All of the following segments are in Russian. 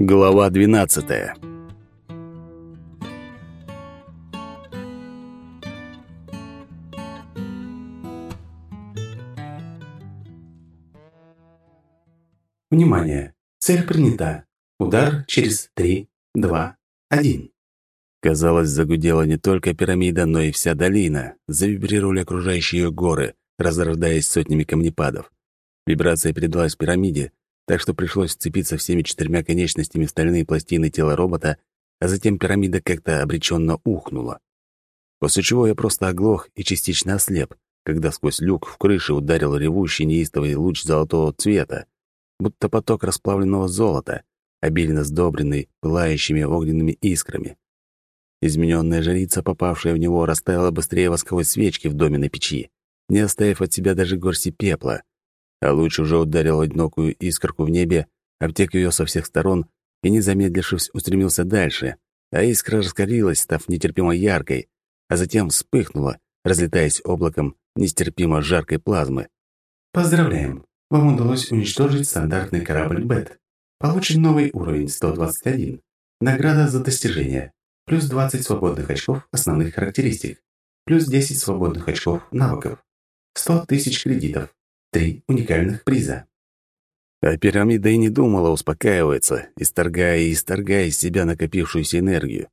Глава 12. Внимание! Цель принята. Удар через 3, 2, 1. Казалось, загудела не только пирамида, но и вся долина. Завибрировали окружающие ее горы, разрождаясь сотнями камнепадов. Вибрация передалась пирамиде, так что пришлось вцепиться всеми четырьмя конечностями в стальные пластины тела робота, а затем пирамида как-то обреченно ухнула. После чего я просто оглох и частично ослеп, когда сквозь люк в крыше ударил ревущий неистовый луч золотого цвета, будто поток расплавленного золота, обильно сдобренный пылающими огненными искрами. Измененная жрица, попавшая в него, растаяла быстрее восковой свечки в доме на печи, не оставив от себя даже горсти пепла. А луч уже ударил одинокую искорку в небе, обтек ее со всех сторон и, не замедлившись, устремился дальше, а искра раскалилась, став нетерпимо яркой, а затем вспыхнула, разлетаясь облаком нестерпимо жаркой плазмы. Поздравляем! Вам удалось уничтожить стандартный корабль «Бет». Получен новый уровень 121. Награда за достижение. Плюс 20 свободных очков основных характеристик. Плюс 10 свободных очков навыков. 100 тысяч кредитов. Три уникальных приза. А пирамида и не думала успокаиваться, исторгая и исторгая из себя накопившуюся энергию.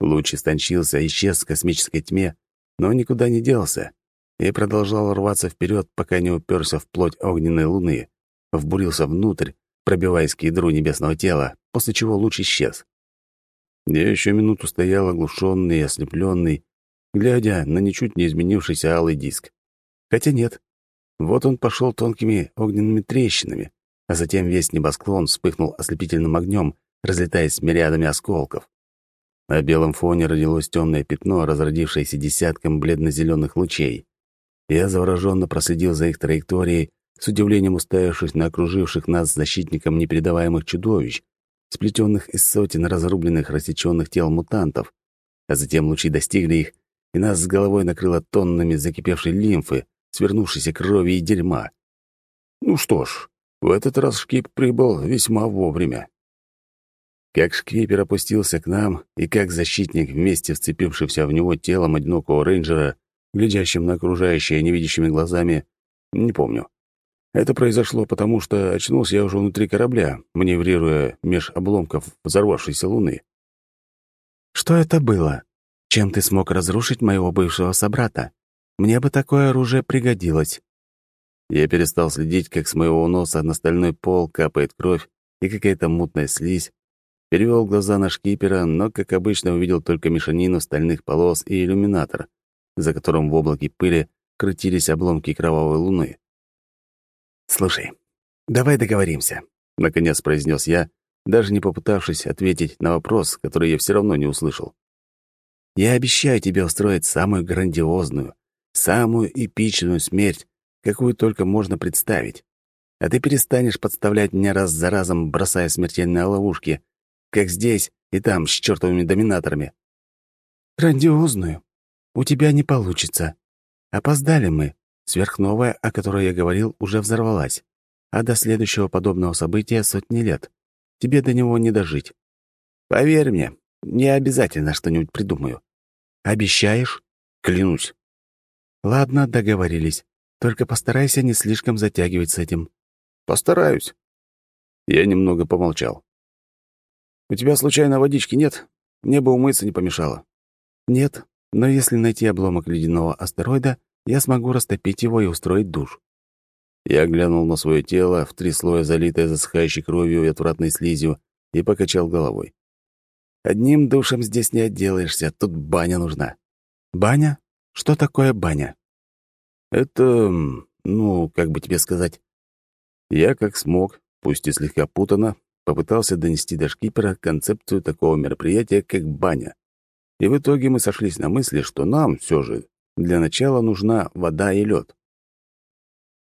Луч истончился, исчез в космической тьме, но никуда не делся и продолжал рваться вперед, пока не уперся в плоть огненной луны, вбурился внутрь, пробиваясь к ядру небесного тела, после чего луч исчез. Я еще минуту стоял оглушенный и ослепленный, глядя на ничуть не изменившийся алый диск. Хотя нет. Вот он пошел тонкими огненными трещинами, а затем весь небосклон вспыхнул ослепительным огнем, разлетаясь мириадами осколков. На белом фоне родилось темное пятно, разродившееся десятком бледно-зеленых лучей. Я завороженно проследил за их траекторией, с удивлением уставившись на окруживших нас защитникам непередаваемых чудовищ, сплетенных из сотен разрубленных, рассеченных тел мутантов. А затем лучи достигли их, и нас с головой накрыло тоннами закипевшей лимфы, свернувшейся крови и дерьма. Ну что ж, в этот раз шкип прибыл весьма вовремя. Как шкипер опустился к нам, и как защитник, вместе вцепившийся в него телом одинокого рейнджера, глядящим на окружающее невидящими глазами, не помню. Это произошло потому, что очнулся я уже внутри корабля, маневрируя меж обломков взорвавшейся луны. «Что это было? Чем ты смог разрушить моего бывшего собрата? Мне бы такое оружие пригодилось». Я перестал следить, как с моего носа на стальной пол капает кровь и какая-то мутная слизь, перевел глаза на шкипера, но, как обычно, увидел только мешанину стальных полос и иллюминатор, за которым в облаке пыли крутились обломки кровавой луны. «Слушай, давай договоримся», — наконец произнес я, даже не попытавшись ответить на вопрос, который я все равно не услышал. «Я обещаю тебе устроить самую грандиозную, самую эпичную смерть, какую только можно представить. А ты перестанешь подставлять меня раз за разом, бросая смертельные ловушки, как здесь и там с чертовыми доминаторами». «Грандиозную? У тебя не получится. Опоздали мы. Сверхновая, о которой я говорил, уже взорвалась, а до следующего подобного события сотни лет. Тебе до него не дожить. Поверь мне, не обязательно что-нибудь придумаю. Обещаешь? Клянусь. Ладно, договорились. Только постарайся не слишком затягивать с этим. Постараюсь. Я немного помолчал. У тебя случайно водички нет? Мне бы умыться не помешало. Нет, но если найти обломок ледяного астероида, я смогу растопить его и устроить душ. Я глянул на свое тело, в три слоя залитое засыхающей кровью и отвратной слизью, и покачал головой. Одним душем здесь не отделаешься, тут баня нужна. Баня? Что такое баня? Это, ну, как бы тебе сказать. Я как смог, пусть и слегка путано, попытался донести до шкипера концепцию такого мероприятия, как баня. И в итоге мы сошлись на мысли, что нам все же для начала нужна вода и лед.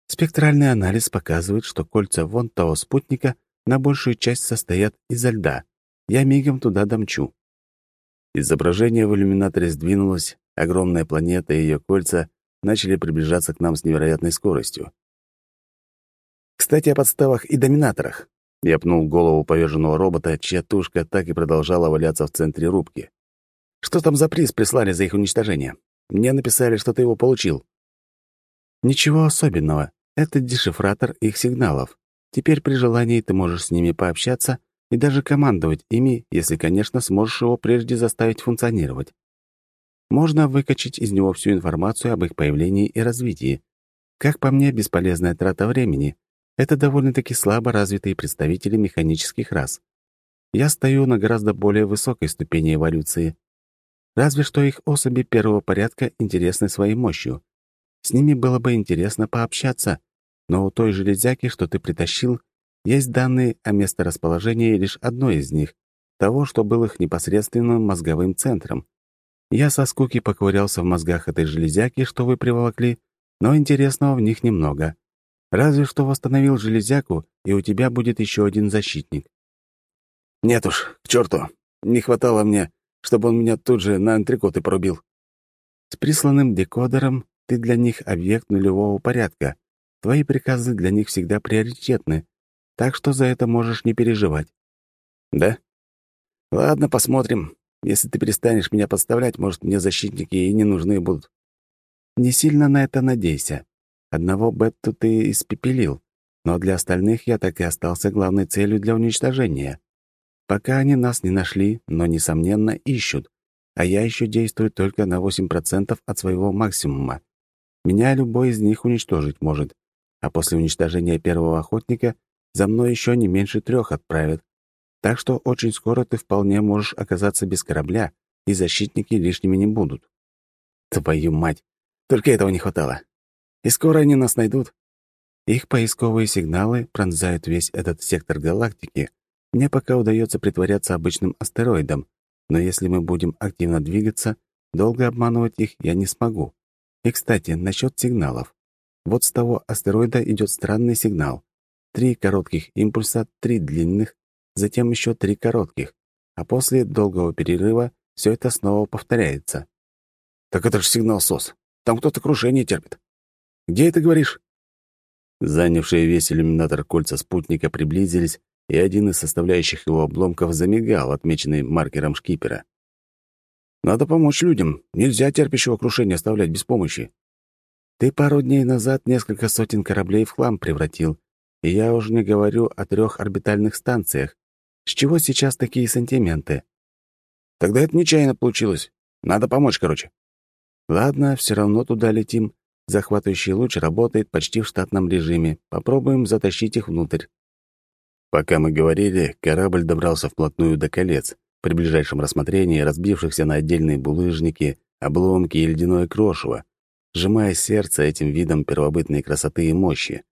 Спектральный анализ показывает, что кольца вон того спутника на большую часть состоят изо льда. Я мигом туда домчу. Изображение в иллюминаторе сдвинулось, огромная планета и ее кольца начали приближаться к нам с невероятной скоростью. Кстати, о подставах и доминаторах. Я пнул голову поверженного робота, чья тушка так и продолжала валяться в центре рубки. «Что там за приз прислали за их уничтожение? Мне написали, что ты его получил». «Ничего особенного. Это дешифратор их сигналов. Теперь при желании ты можешь с ними пообщаться и даже командовать ими, если, конечно, сможешь его прежде заставить функционировать. Можно выкачать из него всю информацию об их появлении и развитии. Как по мне, бесполезная трата времени. Это довольно-таки слабо развитые представители механических рас. Я стою на гораздо более высокой ступени эволюции. Разве что их особи первого порядка интересны своей мощью. С ними было бы интересно пообщаться, но у той железяки, что ты притащил, есть данные о месторасположении лишь одной из них, того, что был их непосредственным мозговым центром. Я со скуки поковырялся в мозгах этой железяки, что вы приволокли, но интересного в них немного. Разве что восстановил железяку, и у тебя будет еще один защитник. Нет уж, к черту. Не хватало мне, чтобы он меня тут же на антрикоты порубил. С присланным декодером ты для них объект нулевого порядка. Твои приказы для них всегда приоритетны, так что за это можешь не переживать. Да? Ладно, посмотрим. Если ты перестанешь меня подставлять, может, мне защитники и не нужны будут. Не сильно на это надейся. Одного Бетту ты испепелил, но для остальных я так и остался главной целью для уничтожения. Пока они нас не нашли, но, несомненно, ищут, а я еще действую только на 8% от своего максимума. Меня любой из них уничтожить может, а после уничтожения первого охотника за мной еще не меньше трех отправят. Так что очень скоро ты вполне можешь оказаться без корабля, и защитники лишними не будут. Твою мать! Только этого не хватало. И скоро они нас найдут. Их поисковые сигналы пронзают весь этот сектор галактики. Мне пока удается притворяться обычным астероидом, но если мы будем активно двигаться, долго обманывать их я не смогу. И, кстати, насчет сигналов. Вот с того астероида идет странный сигнал. Три коротких импульса, три длинных, затем еще три коротких, а после долгого перерыва все это снова повторяется. «Так это же сигнал СОС. Там кто-то крушение терпит. Где это говоришь?» Занявшие весь иллюминатор кольца спутника приблизились, и один из составляющих его обломков замигал, отмеченный маркером шкипера. «Надо помочь людям. Нельзя терпящего крушения оставлять без помощи». «Ты пару дней назад несколько сотен кораблей в хлам превратил, я уже не говорю о трех орбитальных станциях. С чего сейчас такие сантименты? Тогда это нечаянно получилось. Надо помочь, короче. Ладно, все равно туда летим. Захватывающий луч работает почти в штатном режиме. Попробуем затащить их внутрь. Пока мы говорили, корабль добрался вплотную до колец, при ближайшем рассмотрении разбившихся на отдельные булыжники, обломки и ледяное крошево, сжимая сердце этим видом первобытной красоты и мощи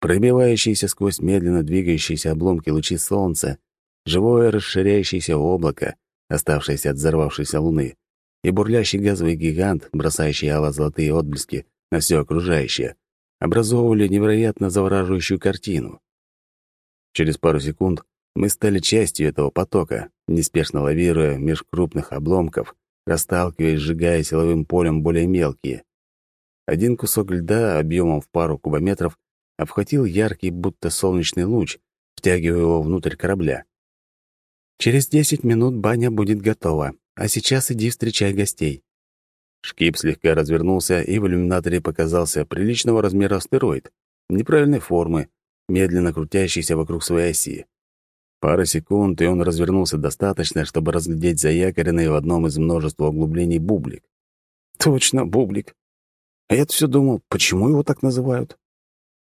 пробивающиеся сквозь медленно двигающиеся обломки лучи солнца, живое расширяющееся облако, оставшееся от взорвавшейся луны, и бурлящий газовый гигант, бросающий ало-золотые отблески на все окружающее, образовывали невероятно завораживающую картину. Через пару секунд мы стали частью этого потока, неспешно лавируя меж крупных обломков, расталкиваясь, сжигая силовым полем более мелкие. Один кусок льда объемом в пару кубометров обхватил яркий, будто солнечный луч, втягивая его внутрь корабля. «Через десять минут баня будет готова, а сейчас иди встречай гостей». Шкип слегка развернулся, и в иллюминаторе показался приличного размера астероид, неправильной формы, медленно крутящийся вокруг своей оси. Пара секунд, и он развернулся достаточно, чтобы разглядеть заякоренный в одном из множества углублений бублик. Точно, бублик. А я-то все думал, почему его так называют?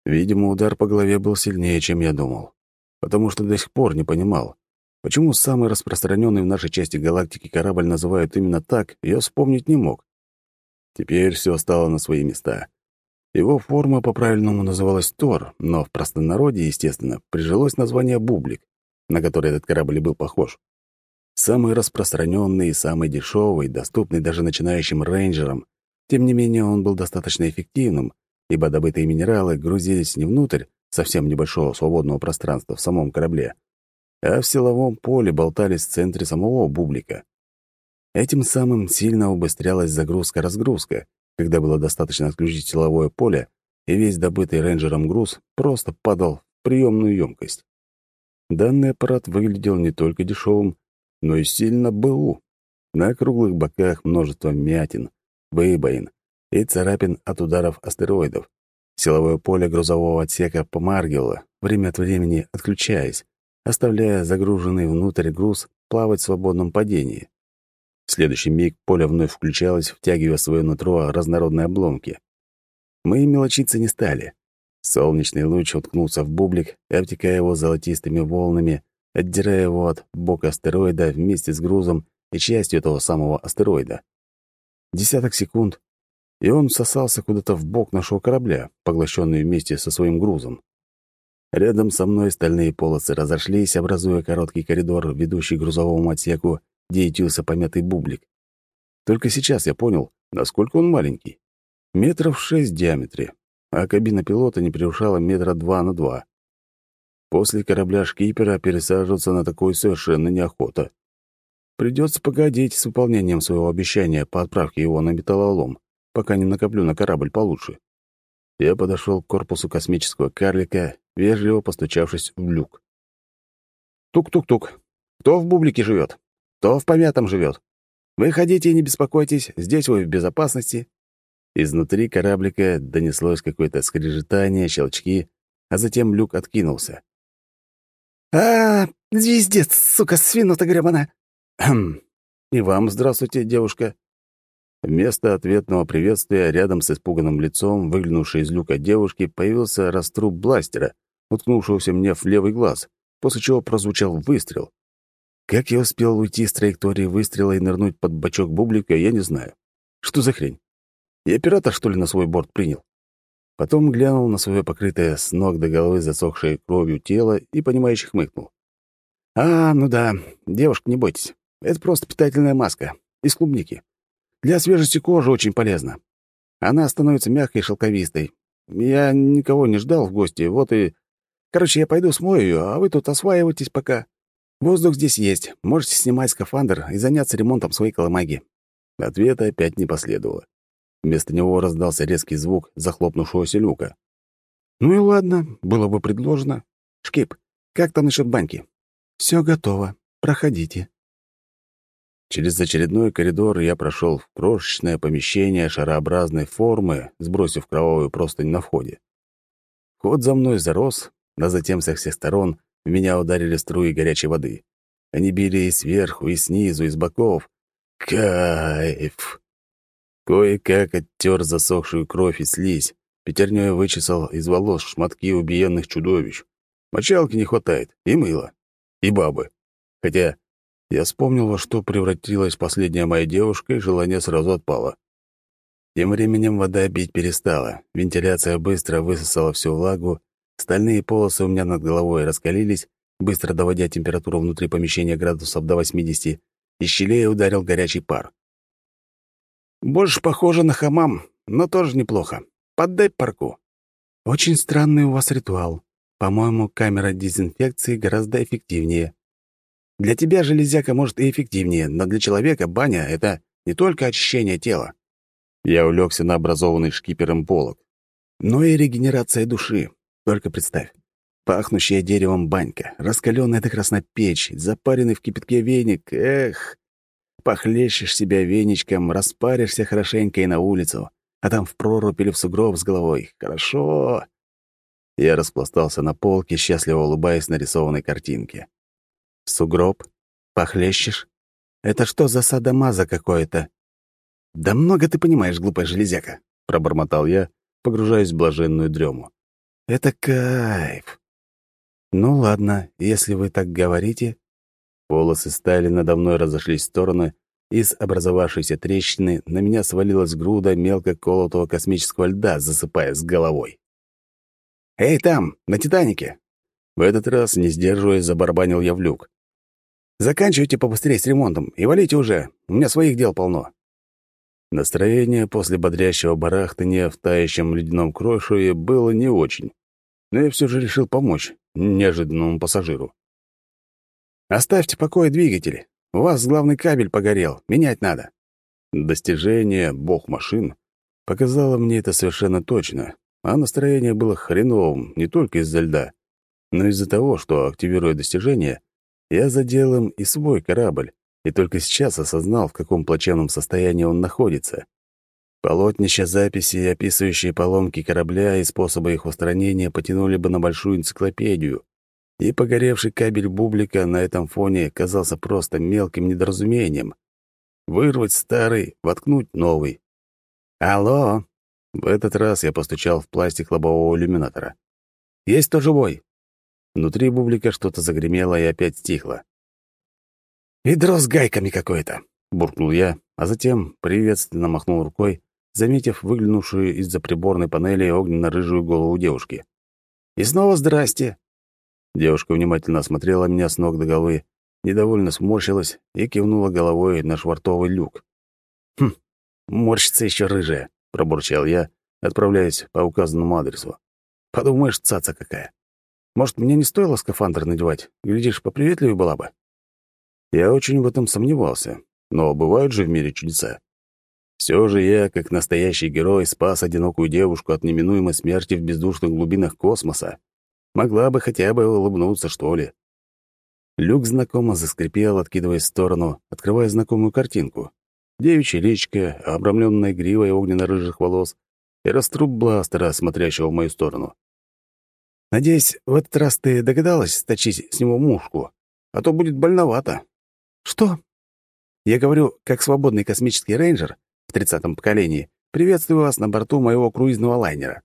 Видимо, удар по голове был сильнее, чем я думал. Потому что до сих пор не понимал, почему самый распространенный в нашей части галактики корабль называют именно так, я вспомнить не мог. Теперь все стало на свои места. Его форма по-правильному называлась Тор, но в простонародье, естественно, прижилось название Бублик, на который этот корабль был похож. Самый распространенный и самый дешевый, доступный даже начинающим рейнджерам. Тем не менее, он был достаточно эффективным, ибо добытые минералы грузились не внутрь совсем небольшого свободного пространства в самом корабле, а в силовом поле болтались в центре самого бублика. Этим самым сильно убыстрялась загрузка-разгрузка, когда было достаточно отключить силовое поле, и весь добытый рейнджером груз просто падал в приемную емкость. Данный аппарат выглядел не только дешевым, но и сильно БУ. На круглых боках множество мятин, выбоин и царапин от ударов астероидов. Силовое поле грузового отсека помаргивало, время от времени отключаясь, оставляя загруженный внутрь груз плавать в свободном падении. В следующий миг поле вновь включалось, втягивая в свое нутро разнородные обломки. Мы мелочиться не стали. Солнечный луч уткнулся в бублик, обтекая его золотистыми волнами, отдирая его от бока астероида вместе с грузом и частью этого самого астероида. Десяток секунд, и он всосался куда-то в бок нашего корабля, поглощенный вместе со своим грузом. Рядом со мной стальные полосы разошлись, образуя короткий коридор, ведущий к грузовому отсеку, где ютился помятый бублик. Только сейчас я понял, насколько он маленький. Метров шесть в диаметре, а кабина пилота не превышала метра два на два. После корабля шкипера пересаживаться на такой совершенно неохота. Придется погодить с выполнением своего обещания по отправке его на металлолом, пока не накоплю на корабль получше. Я подошел к корпусу космического карлика, вежливо постучавшись в люк. «Тук-тук-тук. Кто в бублике живет? Кто в помятом живет? Выходите и не беспокойтесь, здесь вы в безопасности». Изнутри кораблика донеслось какое-то скрежетание, щелчки, а затем люк откинулся. «А, звездец, сука, свинута гребана!» «Хм. И вам здравствуйте, девушка». Вместо ответного приветствия рядом с испуганным лицом, выглянувшей из люка девушки, появился раструб бластера, уткнувшегося мне в левый глаз, после чего прозвучал выстрел. Как я успел уйти с траектории выстрела и нырнуть под бачок бублика, я не знаю. Что за хрень? Я оператор, что ли, на свой борт принял? Потом глянул на свое покрытое с ног до головы засохшее кровью тело и, понимающе хмыкнул. «А, ну да, девушка, не бойтесь. Это просто питательная маска. Из клубники. Для свежести кожи очень полезна. Она становится мягкой и шелковистой. Я никого не ждал в гости, вот и... Короче, я пойду смою ее, а вы тут осваивайтесь пока. Воздух здесь есть. Можете снимать скафандр и заняться ремонтом своей колымаги». Ответа опять не последовало. Вместо него раздался резкий звук захлопнувшегося люка. «Ну и ладно, было бы предложено. Шкип, как там насчет баньки?» «Все готово. Проходите». Через очередной коридор я прошел в крошечное помещение шарообразной формы, сбросив кровавую простынь на входе. Ход за мной зарос, а затем со всех сторон в меня ударили струи горячей воды. Они били и сверху, и снизу, и с боков. Кайф! Кое-как оттер засохшую кровь и слизь, пятернёй вычесал из волос шматки убиенных чудовищ. Мочалки не хватает, и мыла, и бабы. Хотя я вспомнил, во что превратилась последняя моя девушка, и желание сразу отпало. Тем временем вода бить перестала, вентиляция быстро высосала всю влагу, Стальные полосы у меня над головой раскалились, быстро доводя температуру внутри помещения градусов до 80, и щелей ударил горячий пар. «Больше похоже на хамам, но тоже неплохо. Поддай парку». «Очень странный у вас ритуал. По-моему, камера дезинфекции гораздо эффективнее». «Для тебя, железяка, может, и эффективнее, но для человека баня — это не только очищение тела». Я улегся на образованный шкипером полок, но и регенерация души. Только представь. Пахнущая деревом банька, раскаленная до красна печь, запаренный в кипятке веник. Эх! Похлещешь себя веничком, распаришься хорошенько и на улицу, а там в прорубь или в сугроб с головой. Хорошо! Я распластался на полке, счастливо улыбаясь нарисованной картинке. Сугроб? Похлещешь? Это что за садомаза какое-то? Да много ты понимаешь, глупая железяка, пробормотал я, погружаясь в блаженную дрему. Это кайф. Ну ладно, если вы так говорите. Волосы стали надо мной разошлись в стороны, из образовавшейся трещины на меня свалилась груда мелко колотого космического льда, засыпая с головой. «Эй, там, на Титанике!» В этот раз, не сдерживаясь, забарабанил я в люк. «Заканчивайте побыстрее с ремонтом и валите уже, у меня своих дел полно». Настроение после бодрящего барахтания в тающем ледяном крошеве было не очень но я все же решил помочь неожиданному пассажиру. «Оставьте покой двигатели. У вас главный кабель погорел. Менять надо». Достижение «Бог машин» показало мне это совершенно точно, а настроение было хреновым не только из-за льда, Но из-за того, что, активируя достижение, я задел им и свой корабль, и только сейчас осознал, в каком плачевном состоянии он находится. Полотнища записи, описывающие поломки корабля и способы их устранения, потянули бы на большую энциклопедию, и погоревший кабель бублика на этом фоне казался просто мелким недоразумением. Вырвать старый, воткнуть новый. «Алло!» В этот раз я постучал в пластик лобового иллюминатора. «Есть кто живой?» Внутри бублика что-то загремело и опять стихло. «Ведро с гайками какое-то!» — буркнул я, а затем приветственно махнул рукой, заметив выглянувшую из-за приборной панели огненно-рыжую голову девушки. «И снова здрасте!» Девушка внимательно осмотрела меня с ног до головы, недовольно сморщилась и кивнула головой на швартовый люк. «Хм, морщится еще рыжая», — пробурчал я, отправляясь по указанному адресу. «Подумаешь, цаца какая. Может, мне не стоило скафандр надевать? Глядишь, поприветливее была бы». Я очень в этом сомневался, но бывают же в мире чудеса. Все же я, как настоящий герой, спас одинокую девушку от неминуемой смерти в бездушных глубинах космоса. Могла бы хотя бы улыбнуться, что ли. Люк знакомо заскрипел, откидываясь в сторону, открывая знакомую картинку. Девичья личка, обрамленная гривой огненно-рыжих волос, и раструб бластера, смотрящего в мою сторону. «Надеюсь, в этот раз ты догадалась сточить с него мушку, а то будет больновато». «Что?» «Я говорю, как свободный космический рейнджер в тридцатом поколении, приветствую вас на борту моего круизного лайнера».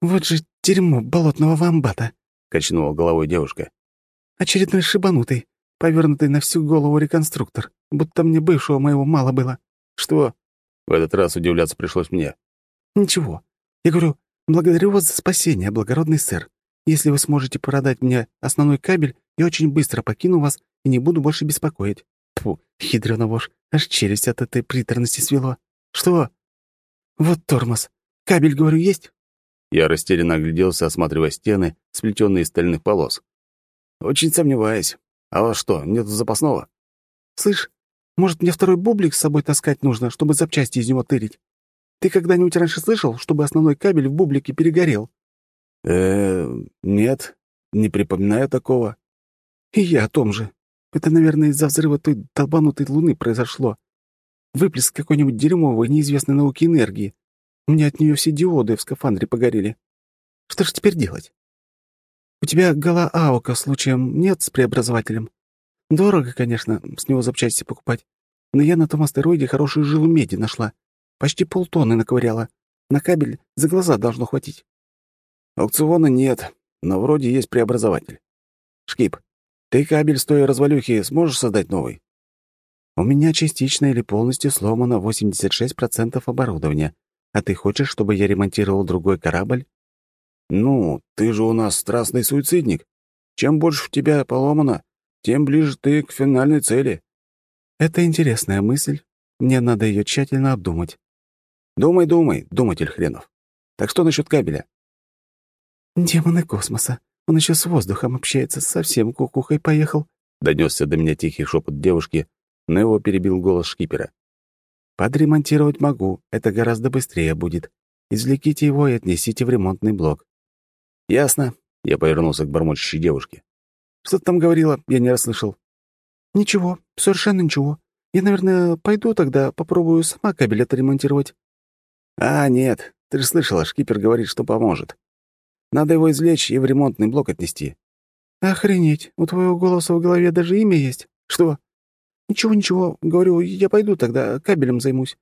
«Вот же дерьмо болотного вамбата», — качнула головой девушка. «Очередной шибанутый, повернутый на всю голову реконструктор, будто мне бывшего моего мало было». «Что?» В этот раз удивляться пришлось мне. «Ничего. Я говорю, благодарю вас за спасение, благородный сэр. Если вы сможете продать мне основной кабель, я очень быстро покину вас и не буду больше беспокоить». Фу, хитрёна вошь, аж челюсть от этой приторности свело. «Что?» «Вот тормоз. Кабель, говорю, есть?» Я растерянно огляделся, осматривая стены, сплетенные из стальных полос. «Очень сомневаюсь. А вас что, нет запасного?» «Слышь, может, мне второй бублик с собой таскать нужно, чтобы запчасти из него тырить? Ты когда-нибудь раньше слышал, чтобы основной кабель в бублике перегорел?» Э нет, не припоминаю такого». «И я о том же. Это, наверное, из-за взрыва той долбанутой луны произошло. Выплеск какой-нибудь дерьмовой, неизвестной науки энергии. У меня от нее все диоды в скафандре погорели. Что же теперь делать? У тебя гала Аока случаем нет с преобразователем? Дорого, конечно, с него запчасти покупать. Но я на том астероиде хорошую жилу меди нашла. Почти полтонны наковыряла. На кабель за глаза должно хватить. Аукциона нет, но вроде есть преобразователь. Шкип, ты кабель с той развалюхи сможешь создать новый? У меня частично или полностью сломано 86% оборудования, а ты хочешь, чтобы я ремонтировал другой корабль? Ну, ты же у нас страстный суицидник. Чем больше в тебя поломано, тем ближе ты к финальной цели. Это интересная мысль. Мне надо ее тщательно обдумать. Думай, думай, думатель хренов. Так что насчет кабеля? Демоны космоса. Он еще с воздухом общается, совсем кукухой поехал. Донесся до меня тихий шепот девушки, но его перебил голос шкипера. Подремонтировать могу, это гораздо быстрее будет. Извлеките его и отнесите в ремонтный блок». «Ясно», — я повернулся к бормочущей девушке. «Что ты там говорила? Я не расслышал». «Ничего, совершенно ничего. Я, наверное, пойду тогда попробую сама кабель отремонтировать». «А, нет, ты же слышала, шкипер говорит, что поможет. Надо его извлечь и в ремонтный блок отнести». «Охренеть, у твоего голоса в голове даже имя есть. Что?» «Ничего, ничего. Говорю, я пойду тогда, кабелем займусь».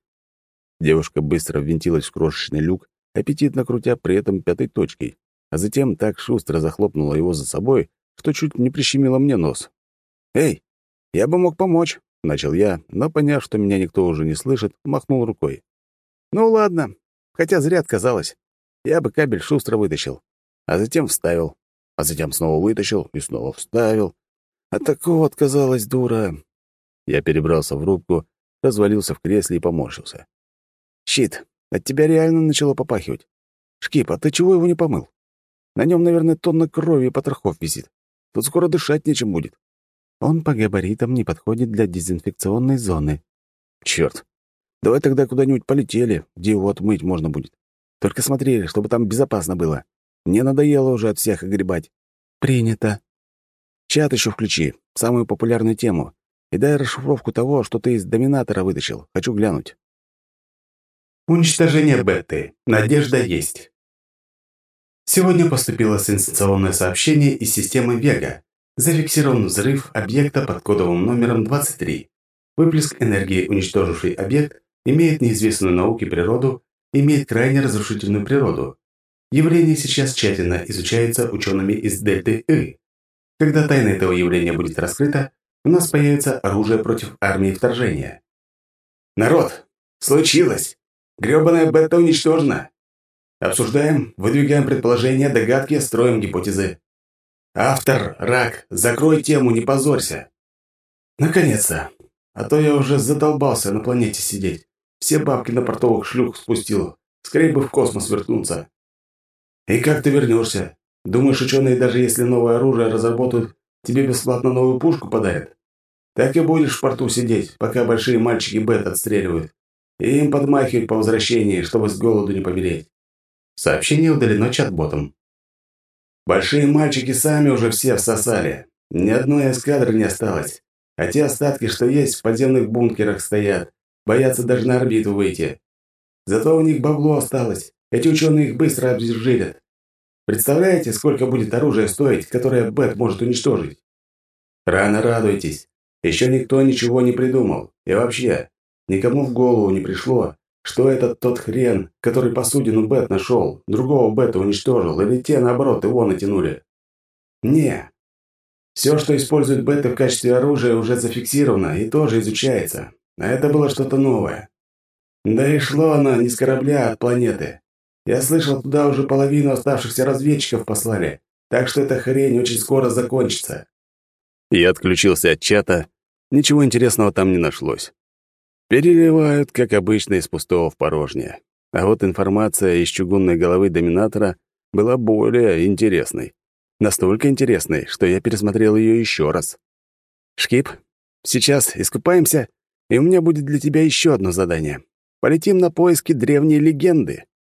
Девушка быстро ввинтилась в крошечный люк, аппетитно крутя при этом пятой точкой, а затем так шустро захлопнула его за собой, что чуть не прищемила мне нос. «Эй, я бы мог помочь», — начал я, но, поняв, что меня никто уже не слышит, махнул рукой. «Ну ладно, хотя зря отказалась. Я бы кабель шустро вытащил, а затем вставил, а затем снова вытащил и снова вставил. От такого отказалась дура. Я перебрался в рубку, развалился в кресле и поморщился. «Щит, от тебя реально начало попахивать. Шкип, а ты чего его не помыл? На нем, наверное, тонна крови и потрохов висит. Тут скоро дышать нечем будет». Он по габаритам не подходит для дезинфекционной зоны. Черт. Давай тогда куда-нибудь полетели, где его отмыть можно будет. Только смотри, чтобы там безопасно было. Мне надоело уже от всех огребать. «Принято. Чат еще включи, самую популярную тему, и дай расшифровку того, что ты из доминатора вытащил. Хочу глянуть». Уничтожение беты. Надежда есть. Сегодня поступило сенсационное сообщение из системы Вега. Зафиксирован взрыв объекта под кодовым номером 23. Выплеск энергии, уничтоживший объект, имеет неизвестную науке природу, имеет крайне разрушительную природу. Явление сейчас тщательно изучается учеными из Дельты И. Когда тайна этого явления будет раскрыта, у нас появится оружие против армии вторжения. Народ, случилось! Грёбаная бета уничтожена. Обсуждаем, выдвигаем предположения, догадки, строим гипотезы. Автор, рак, закрой тему, не позорься. Наконец-то. А то я уже задолбался на планете сидеть. Все бабки на портовых шлюх спустил. Скорее бы в космос вернуться. И как ты вернешься? Думаешь, ученые, даже если новое оружие разработают, тебе бесплатно новую пушку подарят? Так и будешь в порту сидеть, пока большие мальчики бет отстреливают и им подмахивать по возвращении, чтобы с голоду не помереть. Сообщение удалено чат-ботом. Большие мальчики сами уже все всосали. Ни одной эскадры не осталось. А те остатки, что есть, в подземных бункерах стоят. Боятся даже на орбиту выйти. Зато у них бабло осталось. Эти ученые их быстро обезжилят. Представляете, сколько будет оружие стоить, которое Бет может уничтожить? Рано радуйтесь. Еще никто ничего не придумал. И вообще, Никому в голову не пришло, что этот тот хрен, который посудину Бет нашел, другого Бета уничтожил, или те, наоборот, его натянули. Не. Все, что использует Беты в качестве оружия, уже зафиксировано и тоже изучается. А это было что-то новое. Да и шло оно не с корабля, а от планеты. Я слышал, туда уже половину оставшихся разведчиков послали, так что эта хрень очень скоро закончится. Я отключился от чата. Ничего интересного там не нашлось. Переливают, как обычно, из пустого в порожнее. А вот информация из чугунной головы доминатора была более интересной. Настолько интересной, что я пересмотрел ее еще раз. «Шкип, сейчас искупаемся, и у меня будет для тебя еще одно задание. Полетим на поиски древней легенды».